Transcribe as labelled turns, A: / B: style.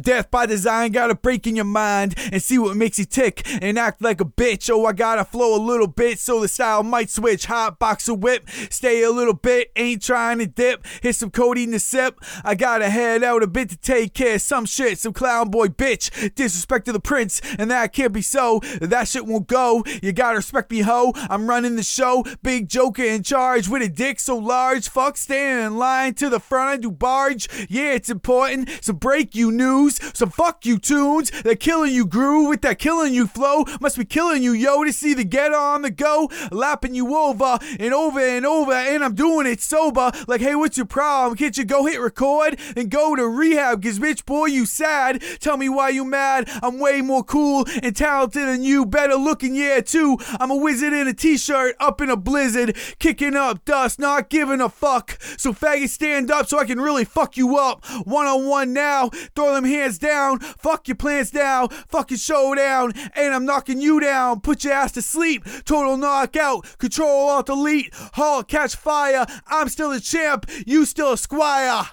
A: Death by design, gotta break in your mind and see what makes you tick and act like a bitch. Oh, I gotta flow a little bit so the style might switch. Hot boxer whip, stay a little bit, ain't trying to dip. Hit some codeine to sip. I gotta head out a bit to take care of some shit. Some clown boy bitch, disrespect to the prince, and that can't be so. That shit won't go. You gotta respect me, ho. I'm running the show, big joker in charge with a dick so large. Fuck standing in line to the front, I do barge. Yeah, it's important. So break you news. So fuck you tunes. They're killing you groove with that killing you flow. Must be killing you, yo, to see the get on the go. Lapping you over and over and over. And I'm doing it sober. Like, hey, what's your problem? Can't you go hit record and go to rehab? Cause bitch, boy, you sad. Tell me why you mad. I'm way more cool and talented than you. Better looking, yeah, too. I'm a wizard in a t-shirt up in a blizzard. Kicking up dust, not giving a fuck. So faggot, stand up so I can really fuck you up. One on one now. Throw them hands down. Fuck your plans down. Fucking showdown. And I'm knocking you down. Put your ass to sleep. Total knockout. Control alt delete. Halt catch fire. I'm still a champ. You still a squire.